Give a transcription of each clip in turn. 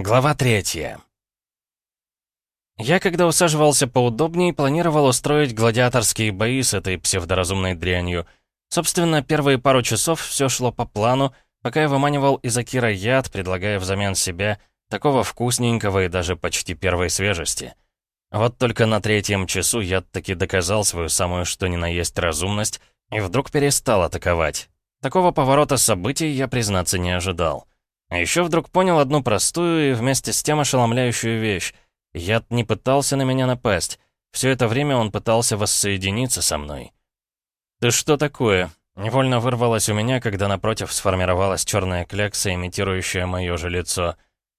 Глава третья. Я, когда усаживался поудобнее, планировал устроить гладиаторские бои с этой псевдоразумной дрянью. Собственно, первые пару часов все шло по плану, пока я выманивал из Акира яд, предлагая взамен себя такого вкусненького и даже почти первой свежести. Вот только на третьем часу яд таки доказал свою самую что ни на есть разумность и вдруг перестал атаковать. Такого поворота событий я, признаться, не ожидал. А еще вдруг понял одну простую и вместе с тем ошеломляющую вещь. Яд не пытался на меня напасть. Все это время он пытался воссоединиться со мной. «Ты что такое?» Невольно вырвалось у меня, когда напротив сформировалась черная клякса, имитирующая мое же лицо.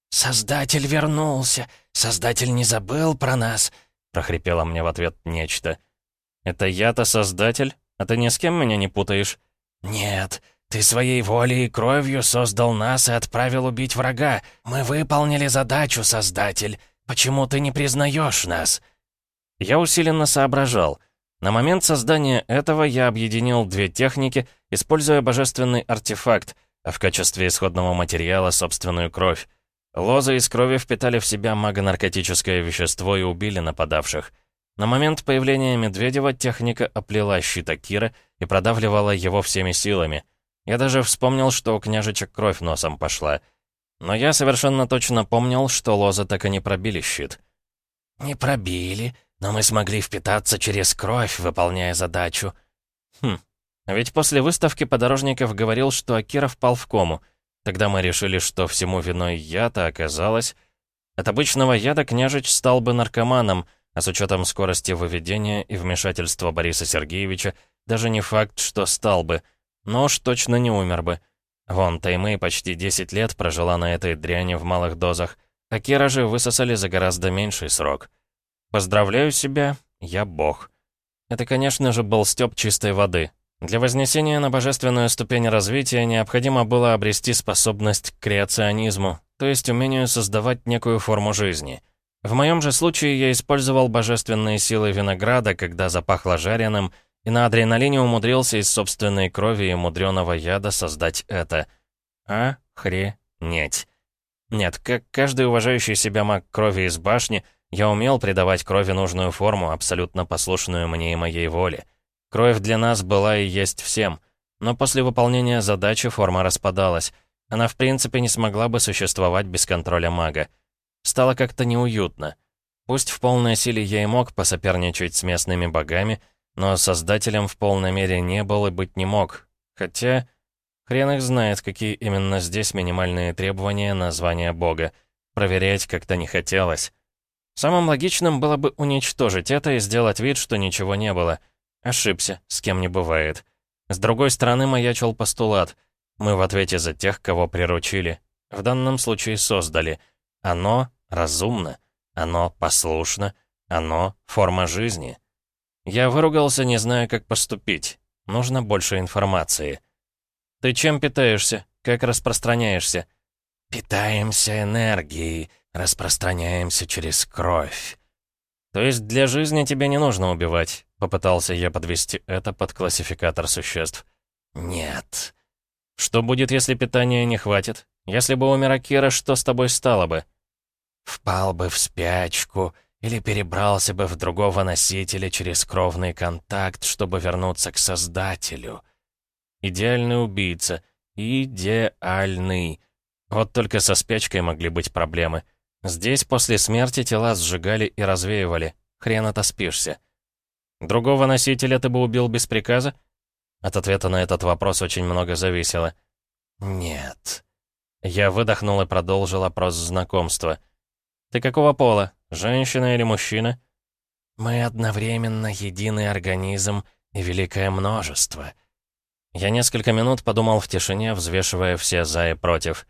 «Создатель вернулся! Создатель не забыл про нас!» прохрипело мне в ответ нечто. «Это я-то Создатель? А ты ни с кем меня не путаешь?» «Нет, «Ты своей волей и кровью создал нас и отправил убить врага. Мы выполнили задачу, Создатель. Почему ты не признаешь нас?» Я усиленно соображал. На момент создания этого я объединил две техники, используя божественный артефакт, а в качестве исходного материала собственную кровь. Лозы из крови впитали в себя магонаркотическое вещество и убили нападавших. На момент появления Медведева техника оплела щита Кира и продавливала его всеми силами — я даже вспомнил, что у княжичек кровь носом пошла. Но я совершенно точно помнил, что лозы так и не пробили щит. «Не пробили, но мы смогли впитаться через кровь, выполняя задачу». «Хм, ведь после выставки подорожников говорил, что Акира впал в кому. Тогда мы решили, что всему виной яд, а оказалось... От обычного яда княжич стал бы наркоманом, а с учетом скорости выведения и вмешательства Бориса Сергеевича, даже не факт, что стал бы — но уж точно не умер бы. Вон, Таймэй почти 10 лет прожила на этой дряни в малых дозах, а Кира же высосали за гораздо меньший срок. Поздравляю себя, я бог. Это, конечно же, был стёб чистой воды. Для вознесения на божественную ступень развития необходимо было обрести способность к креационизму, то есть умению создавать некую форму жизни. В моем же случае я использовал божественные силы винограда, когда запахло жареным — и на адреналине умудрился из собственной крови и мудреного яда создать это. Охренеть. Нет, как каждый уважающий себя маг крови из башни, я умел придавать крови нужную форму, абсолютно послушную мне и моей воле. Кровь для нас была и есть всем. Но после выполнения задачи форма распадалась. Она в принципе не смогла бы существовать без контроля мага. Стало как-то неуютно. Пусть в полной силе я и мог посоперничать с местными богами, но создателем в полной мере не был и быть не мог. Хотя, хрен их знает, какие именно здесь минимальные требования на звание бога. Проверять как-то не хотелось. Самым логичным было бы уничтожить это и сделать вид, что ничего не было. Ошибся, с кем не бывает. С другой стороны маячил постулат. Мы в ответе за тех, кого приручили. В данном случае создали. Оно разумно. Оно послушно. Оно — форма жизни. Я выругался, не зная, как поступить. Нужно больше информации. «Ты чем питаешься? Как распространяешься?» «Питаемся энергией, распространяемся через кровь». «То есть для жизни тебе не нужно убивать?» Попытался я подвести это под классификатор существ. «Нет». «Что будет, если питания не хватит? Если бы умер Акира, что с тобой стало бы?» «Впал бы в спячку», или перебрался бы в другого носителя через кровный контакт, чтобы вернуться к Создателю. Идеальный убийца. Идеальный. Вот только со спячкой могли быть проблемы. Здесь после смерти тела сжигали и развеивали. Хрен отоспишься. Другого носителя ты бы убил без приказа? От ответа на этот вопрос очень много зависело. «Нет». Я выдохнул и продолжил опрос знакомства. «Ты какого пола? Женщина или мужчина?» «Мы одновременно единый организм и великое множество». Я несколько минут подумал в тишине, взвешивая все «за» и «против».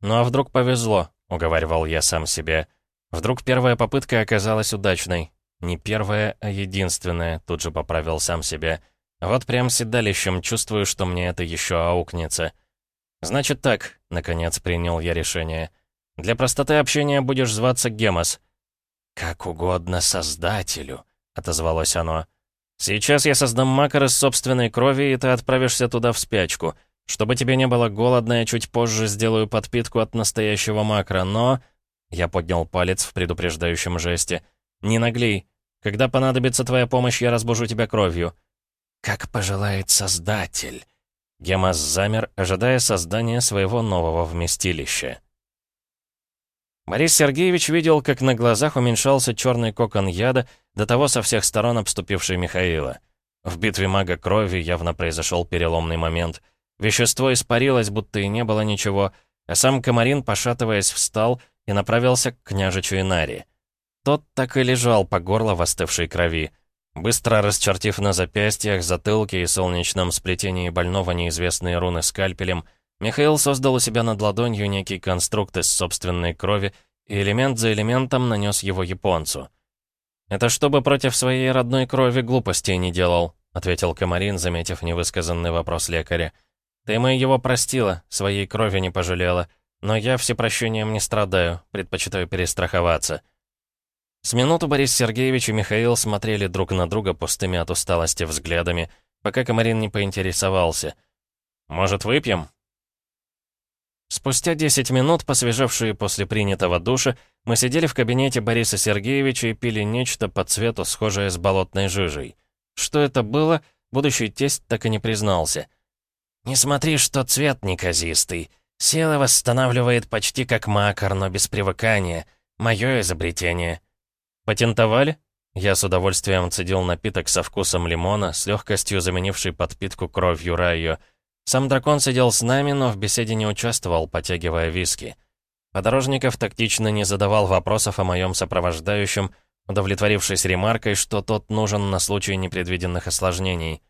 «Ну а вдруг повезло?» — уговаривал я сам себе. «Вдруг первая попытка оказалась удачной?» «Не первая, а единственная», — тут же поправил сам себя. «Вот прям седалищем чувствую, что мне это еще аукнется». «Значит так», — наконец принял я решение. Для простоты общения будешь зваться Гемос». «Как угодно Создателю», — отозвалось оно. «Сейчас я создам макар из собственной крови, и ты отправишься туда в спячку. Чтобы тебе не было голодно, я чуть позже сделаю подпитку от настоящего макра, но...» Я поднял палец в предупреждающем жесте. «Не наглей. Когда понадобится твоя помощь, я разбужу тебя кровью». «Как пожелает Создатель». Гемас замер, ожидая создания своего нового вместилища. Борис Сергеевич видел, как на глазах уменьшался черный кокон яда, до того со всех сторон обступивший Михаила. В битве мага крови явно произошел переломный момент. Вещество испарилось, будто и не было ничего, а сам Комарин, пошатываясь, встал и направился к княжичу Инари. Тот так и лежал по горло в остывшей крови. Быстро расчертив на запястьях, затылке и солнечном сплетении больного неизвестные руны скальпелем, Михаил создал у себя над ладонью некий конструкт из собственной крови и элемент за элементом нанес его японцу. «Это чтобы против своей родной крови глупостей не делал», ответил Комарин, заметив невысказанный вопрос лекаря. «Ты мы его простила, своей крови не пожалела, но я всепрощением не страдаю, предпочитаю перестраховаться». С минуту Борис Сергеевич и Михаил смотрели друг на друга пустыми от усталости взглядами, пока Комарин не поинтересовался. «Может, выпьем?» Спустя 10 минут, посвежевшие после принятого душа, мы сидели в кабинете Бориса Сергеевича и пили нечто по цвету, схожее с болотной жижей. Что это было, будущий тесть так и не признался. «Не смотри, что цвет неказистый. Сила восстанавливает почти как макар, но без привыкания. Мое изобретение». «Патентовали?» Я с удовольствием цедил напиток со вкусом лимона, с легкостью заменивший подпитку кровью райо. Сам дракон сидел с нами, но в беседе не участвовал, потягивая виски. Подорожников тактично не задавал вопросов о моем сопровождающем, удовлетворившись ремаркой, что тот нужен на случай непредвиденных осложнений.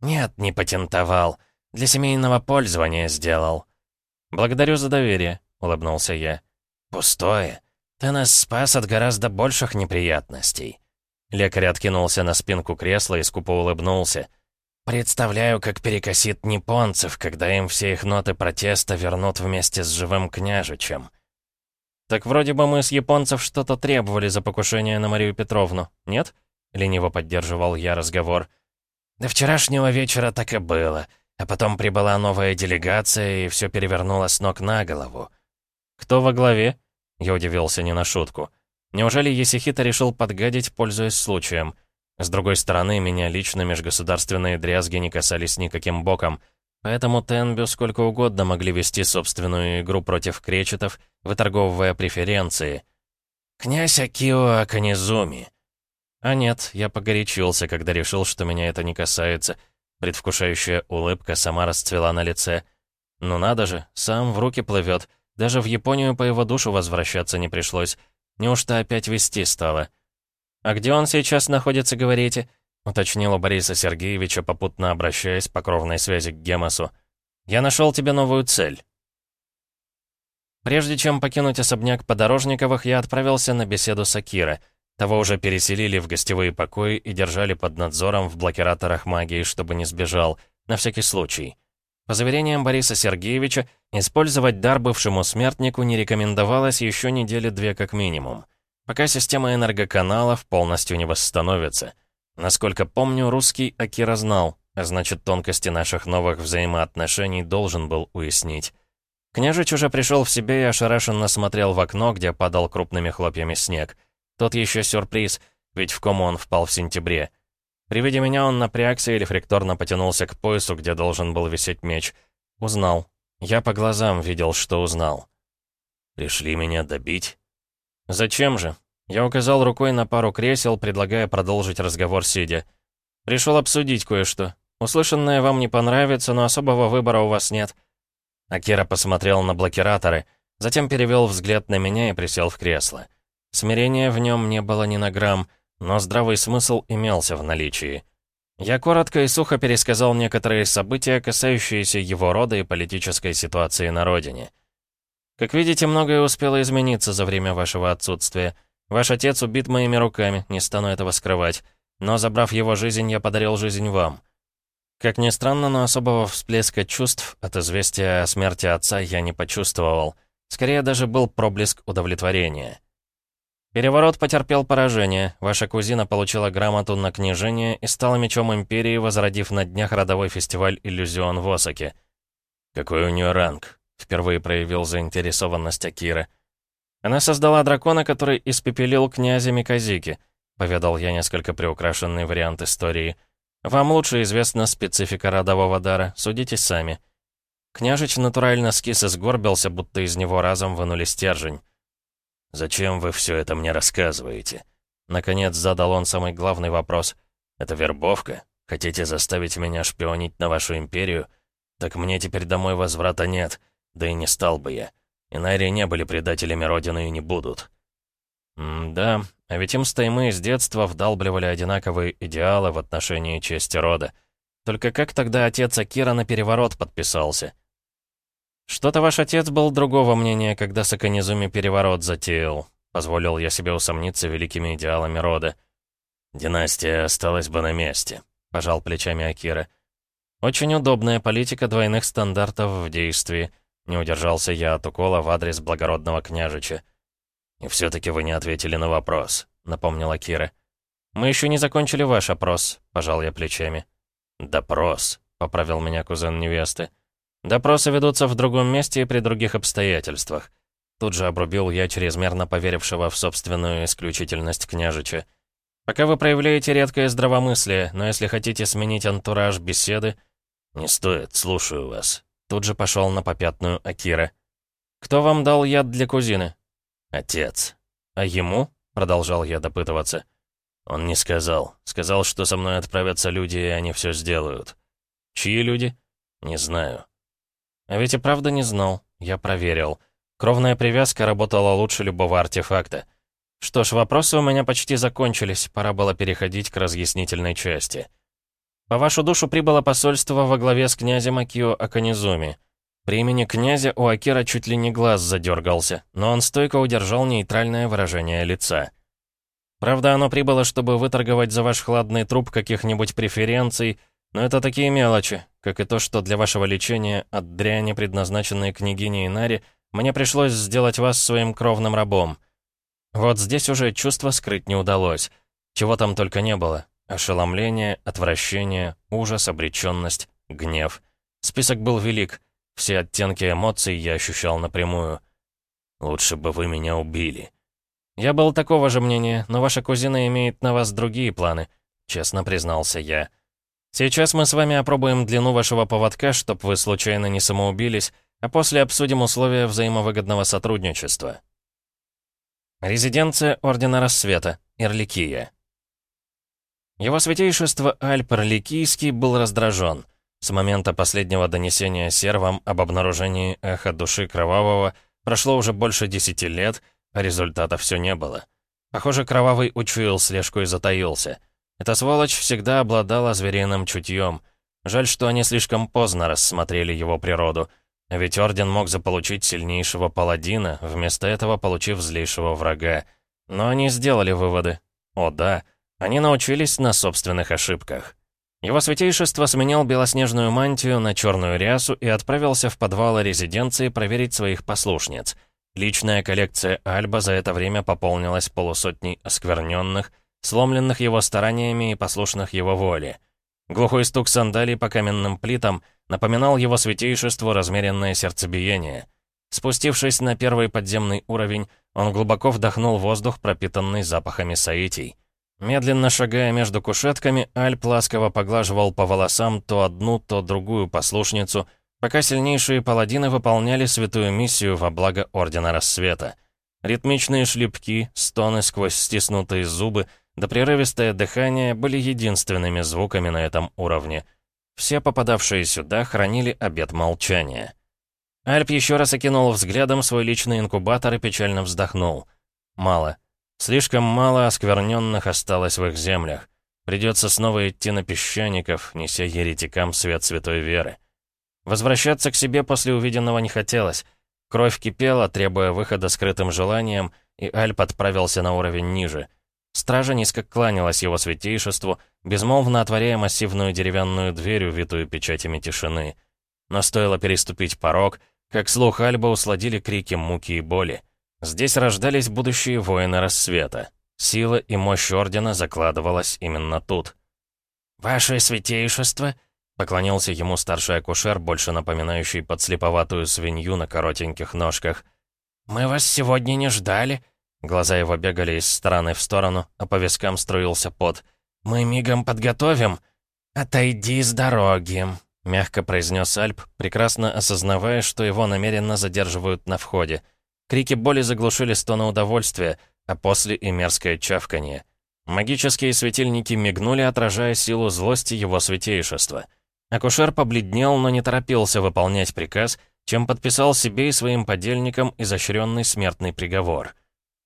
«Нет, не патентовал. Для семейного пользования сделал». «Благодарю за доверие», — улыбнулся я. «Пустое. «Ты нас спас от гораздо больших неприятностей». Лекарь откинулся на спинку кресла и скупо улыбнулся. «Представляю, как перекосит японцев, когда им все их ноты протеста вернут вместе с живым княжичем». «Так вроде бы мы с японцев что-то требовали за покушение на Марию Петровну, нет?» Лениво поддерживал я разговор. «До вчерашнего вечера так и было, а потом прибыла новая делегация, и все перевернуло с ног на голову». «Кто во главе?» Я удивился не на шутку. Неужели Есихита решил подгадить, пользуясь случаем? С другой стороны, меня лично межгосударственные дрязги не касались никаким боком, поэтому Тенбю сколько угодно могли вести собственную игру против кречетов, выторговывая преференции. «Князь Акио Аканизуми». А нет, я погорячился, когда решил, что меня это не касается. Предвкушающая улыбка сама расцвела на лице. «Ну надо же, сам в руки плывет. Даже в Японию по его душу возвращаться не пришлось. Неужто опять вести стало? «А где он сейчас находится, говорите?» — уточнил Бориса Сергеевича, попутно обращаясь по кровной связи к Гемосу. «Я нашел тебе новую цель». Прежде чем покинуть особняк Подорожниковых, я отправился на беседу с Акира. Того уже переселили в гостевые покои и держали под надзором в блокираторах магии, чтобы не сбежал, на всякий случай. По заверениям Бориса Сергеевича, использовать дар бывшему смертнику не рекомендовалось еще недели две как минимум, пока система энергоканалов полностью не восстановится. Насколько помню, русский Акира знал, а значит, тонкости наших новых взаимоотношений должен был уяснить. Княжич уже пришел в себя и ошарашенно смотрел в окно, где падал крупными хлопьями снег. Тот еще сюрприз, ведь в кому он впал в сентябре. При виде меня он напрягся и рефлекторно потянулся к поясу, где должен был висеть меч. Узнал. Я по глазам видел, что узнал. «Пришли меня добить?» «Зачем же?» Я указал рукой на пару кресел, предлагая продолжить разговор сидя. «Пришел обсудить кое-что. Услышанное вам не понравится, но особого выбора у вас нет». Акира посмотрел на блокираторы, затем перевел взгляд на меня и присел в кресло. Смирения в нем не было ни на грамм, но здравый смысл имелся в наличии. Я коротко и сухо пересказал некоторые события, касающиеся его рода и политической ситуации на родине. Как видите, многое успело измениться за время вашего отсутствия. Ваш отец убит моими руками, не стану этого скрывать. Но, забрав его жизнь, я подарил жизнь вам. Как ни странно, но особого всплеска чувств от известия о смерти отца я не почувствовал. Скорее, даже был проблеск удовлетворения. Переворот потерпел поражение. Ваша кузина получила грамоту на княжение и стала мечом Империи, возродив на днях родовой фестиваль «Иллюзион» в Осаке. «Какой у нее ранг?» — впервые проявил заинтересованность Акира. Она создала дракона, который испепелил князя Миказики, поведал я несколько приукрашенный вариант истории. Вам лучше известна специфика родового дара, судите сами. Княжич натурально скис и сгорбился, будто из него разом вынули стержень. «Зачем вы все это мне рассказываете?» Наконец задал он самый главный вопрос. «Это вербовка? Хотите заставить меня шпионить на вашу империю? Так мне теперь домой возврата нет, да и не стал бы я. Инари не были предателями Родины и не будут». «Да, а ведь им стаймы с детства вдалбливали одинаковые идеалы в отношении чести рода. Только как тогда отец Акира на переворот подписался?» «Что-то ваш отец был другого мнения, когда Саканизуми переворот затеял», позволил я себе усомниться великими идеалами рода. «Династия осталась бы на месте», — пожал плечами Акира. «Очень удобная политика двойных стандартов в действии», — не удержался я от укола в адрес благородного княжича. «И все-таки вы не ответили на вопрос», — напомнила Кира. «Мы еще не закончили ваш опрос», — пожал я плечами. «Допрос», — поправил меня кузен невесты. Допросы ведутся в другом месте и при других обстоятельствах. Тут же обрубил я чрезмерно поверившего в собственную исключительность княжича. Пока вы проявляете редкое здравомыслие, но если хотите сменить антураж беседы... Не стоит, слушаю вас. Тут же пошел на попятную Акира. Кто вам дал яд для кузины? Отец. А ему? Продолжал я допытываться. Он не сказал. Сказал, что со мной отправятся люди, и они все сделают. Чьи люди? Не знаю. А ведь и правда не знал. Я проверил. Кровная привязка работала лучше любого артефакта. Что ж, вопросы у меня почти закончились, пора было переходить к разъяснительной части. По вашу душу прибыло посольство во главе с князем Акио Аканизуми. При имени князя у Акира чуть ли не глаз задергался, но он стойко удержал нейтральное выражение лица. Правда, оно прибыло, чтобы выторговать за ваш хладный труп каких-нибудь преференций, но это такие мелочи, как и то, что для вашего лечения от дряни, предназначенной княгине Инари, мне пришлось сделать вас своим кровным рабом. Вот здесь уже чувство скрыть не удалось. Чего там только не было. Ошеломление, отвращение, ужас, обреченность, гнев. Список был велик. Все оттенки эмоций я ощущал напрямую. «Лучше бы вы меня убили». «Я был такого же мнения, но ваша кузина имеет на вас другие планы», — честно признался я. Сейчас мы с вами опробуем длину вашего поводка, чтоб вы случайно не самоубились, а после обсудим условия взаимовыгодного сотрудничества. Резиденция Ордена Рассвета, Ирликия. Его святейшество Альп Ирликийский был раздражен. С момента последнего донесения сервам об обнаружении эха души Кровавого прошло уже больше десяти лет, а результата все не было. Похоже, Кровавый учуял слежку и затаился — эта сволочь всегда обладала звериным чутьем. Жаль, что они слишком поздно рассмотрели его природу. Ведь Орден мог заполучить сильнейшего паладина, вместо этого получив злейшего врага. Но они сделали выводы. О да, они научились на собственных ошибках. Его святейшество сменил белоснежную мантию на черную рясу и отправился в подвалы резиденции проверить своих послушниц. Личная коллекция Альба за это время пополнилась полусотней оскверненных, сломленных его стараниями и послушных его воле. Глухой стук сандалий по каменным плитам напоминал его святейшеству размеренное сердцебиение. Спустившись на первый подземный уровень, он глубоко вдохнул воздух, пропитанный запахами саитий. Медленно шагая между кушетками, Альп ласково поглаживал по волосам то одну, то другую послушницу, пока сильнейшие паладины выполняли святую миссию во благо Ордена Рассвета. Ритмичные шлепки, стоны сквозь стиснутые зубы — да прерывистое дыхание были единственными звуками на этом уровне. Все попадавшие сюда хранили обет молчания. Альп еще раз окинул взглядом свой личный инкубатор и печально вздохнул. Мало. Слишком мало оскверненных осталось в их землях. Придется снова идти на песчаников, неся еретикам свет святой веры. Возвращаться к себе после увиденного не хотелось. Кровь кипела, требуя выхода скрытым желанием, и Альп отправился на уровень ниже — Стража низко кланялась его святейшеству, безмолвно отворяя массивную деревянную дверь, увитую печатями тишины. Но стоило переступить порог, как слух Альба усладили крики муки и боли. Здесь рождались будущие воины рассвета. Сила и мощь Ордена закладывалась именно тут. «Ваше святейшество!» — поклонился ему старший акушер, больше напоминающий подслеповатую свинью на коротеньких ножках. «Мы вас сегодня не ждали». Глаза его бегали из стороны в сторону, а по вискам струился пот. «Мы мигом подготовим». «Отойди с дороги», — мягко произнес Альп, прекрасно осознавая, что его намеренно задерживают на входе. Крики боли заглушили стоны удовольствия, а после и мерзкое чавканье. Магические светильники мигнули, отражая силу злости его святейшества. Акушер побледнел, но не торопился выполнять приказ, чем подписал себе и своим подельникам изощренный смертный приговор.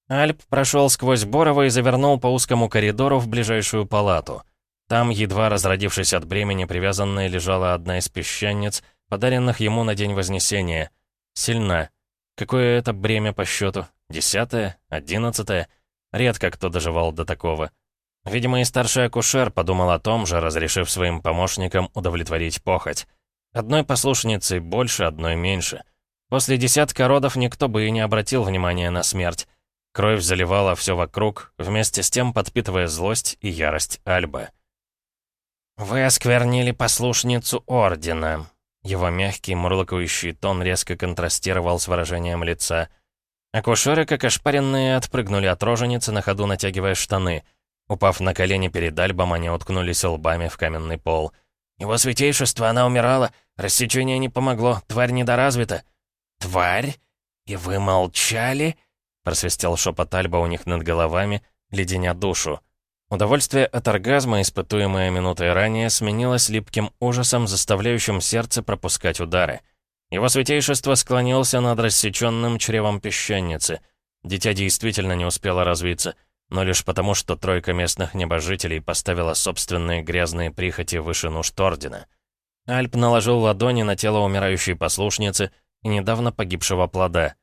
Альп прошел сквозь Борова и завернул по узкому коридору в ближайшую палату. Там, едва разродившись от бремени, привязанная лежала одна из песчаниц, подаренных ему на День Вознесения. Сильна. Какое это бремя по счету? Десятое? Одиннадцатое? Редко кто доживал до такого. Видимо, и старший акушер подумал о том же, разрешив своим помощникам удовлетворить похоть. Одной послушницей больше, одной меньше. После десятка родов никто бы и не обратил внимания на смерть. Кровь заливала все вокруг, вместе с тем подпитывая злость и ярость Альба. «Вы осквернили послушницу Ордена». Его мягкий, мурлыкающий тон резко контрастировал с выражением лица. Акушеры, как ошпаренные, отпрыгнули от роженицы, на ходу натягивая штаны. Упав на колени перед Альбом, они уткнулись лбами в каменный пол. «Его святейшество, она умирала. Рассечение не помогло. Тварь недоразвита». «Тварь? И вы молчали?» Просвистел шепот Альба у них над головами, леденя душу. Удовольствие от оргазма, испытуемое минутой ранее, сменилось липким ужасом, заставляющим сердце пропускать удары. Его святейшество склонился над рассеченным чревом песчаницы. Дитя действительно не успело развиться, но лишь потому, что тройка местных небожителей поставила собственные грязные прихоти выше нужд Ордена. Альп наложил ладони на тело умирающей послушницы и недавно погибшего плода.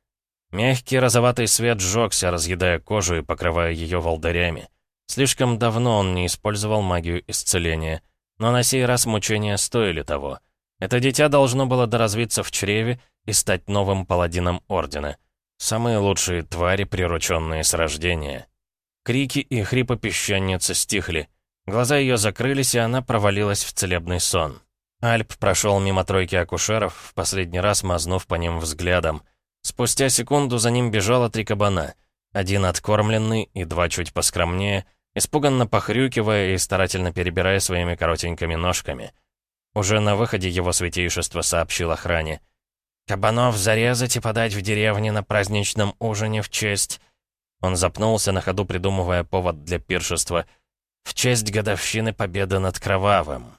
Мягкий розоватый свет сжёгся, разъедая кожу и покрывая ее волдырями. Слишком давно он не использовал магию исцеления, но на сей раз мучения стоили того — это дитя должно было доразвиться в чреве и стать новым паладином Ордена. Самые лучшие твари, прирученные с рождения. Крики и хрипы песчаницы стихли. Глаза ее закрылись, и она провалилась в целебный сон. Альп прошел мимо тройки акушеров, в последний раз мазнув по ним взглядом. Спустя секунду за ним бежало три кабана. Один откормленный и два чуть поскромнее, испуганно похрюкивая и старательно перебирая своими коротенькими ножками — уже на выходе его святейшество сообщил охране. «Кабанов зарезать и подать в деревне на праздничном ужине в честь...» Он запнулся на ходу, придумывая повод для пиршества. «В честь годовщины победы над Кровавым».